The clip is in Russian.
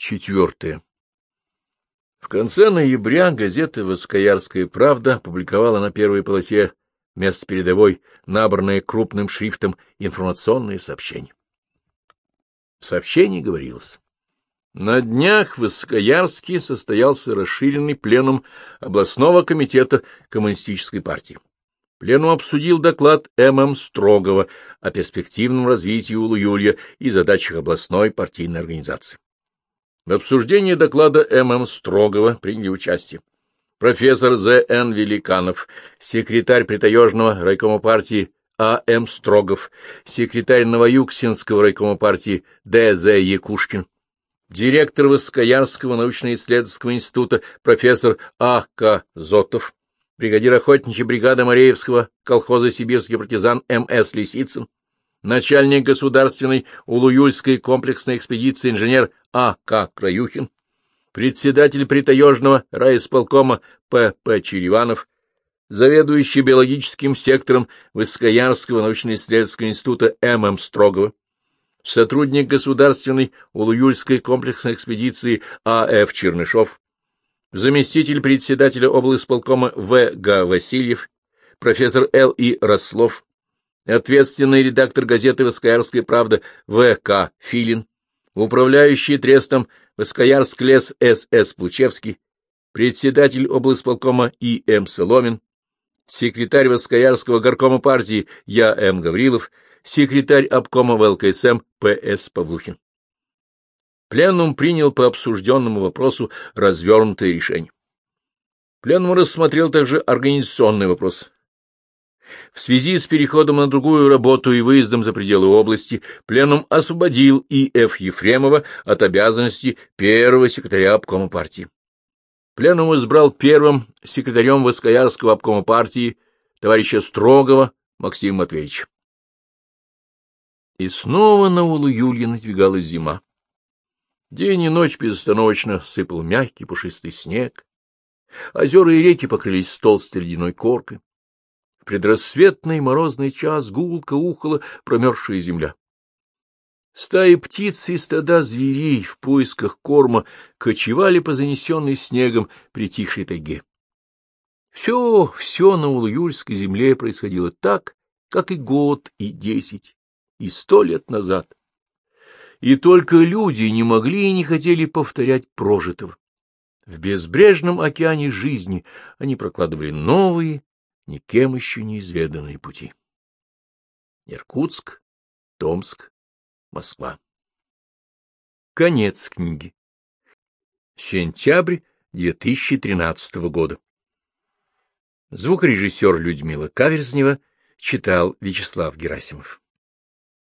Четвертое. В конце ноября газета «Воскоярская правда» публиковала на первой полосе вместо передовой набранное крупным шрифтом информационное сообщение. В сообщении говорилось. На днях в Искаярске состоялся расширенный пленум областного комитета Коммунистической партии. Пленум обсудил доклад М.М. Строгова о перспективном развитии Улу-Юлья и задачах областной партийной организации. В обсуждении доклада М.М. Строгова приняли участие профессор З.Н. Великанов, секретарь Притаежного райкома партии А.М. Строгов, секретарь Новоюксинского райкома партии Д.З. Якушкин, директор Воскоярского научно-исследовательского института профессор А.К. Зотов, бригадир охотничьей бригады Мореевского колхоза «Сибирский партизан» М.С. Лисицын, начальник государственной Улуюльской комплексной экспедиции инженер А.К. Краюхин, председатель притаежного райисполкома П.П. Череванов, заведующий биологическим сектором Высокоярского научно-исследовательского института М.М. Строгова, сотрудник государственной Улуюльской комплексной экспедиции А.Ф. Чернышов, заместитель председателя облисполкома В. Г. Васильев, профессор Л. И. Рослов, ответственный редактор газеты «Воскоярская правда» В. К. Филин, управляющий трестом Воскоярск лес С.С. Плучевский, председатель облсполкома И. М. Соломин, секретарь Воскоярского горкома партии Я. М. Гаврилов, секретарь обкома ВЛКСМ П.С. Павлухин. Пленум принял по обсужденному вопросу развернутое решение. Пленум рассмотрел также организационный вопрос. В связи с переходом на другую работу и выездом за пределы области, Пленум освободил И.Ф. Ефремова от обязанности первого секретаря обкома партии. Пленум избрал первым секретарем Воскоярского обкома партии товарища Строгова Максима Матвеевича. И снова на улу Юльи надвигалась зима. День и ночь безостановочно сыпал мягкий пушистый снег. Озера и реки покрылись толстой ледяной коркой. Предрассветный морозный час гулко ухала промерзшая земля. Стаи птиц и стада зверей в поисках корма кочевали по занесенной снегом притихшей тайге. Все, все на Улуюльской земле происходило так, как и год, и десять, и сто лет назад. И только люди не могли и не хотели повторять прожитого. В безбрежном океане жизни они прокладывали новые, никем еще неизведанные пути. Иркутск, Томск, Москва. Конец книги. Сентябрь 2013 года. Звукорежиссер Людмила Каверзнева читал Вячеслав Герасимов.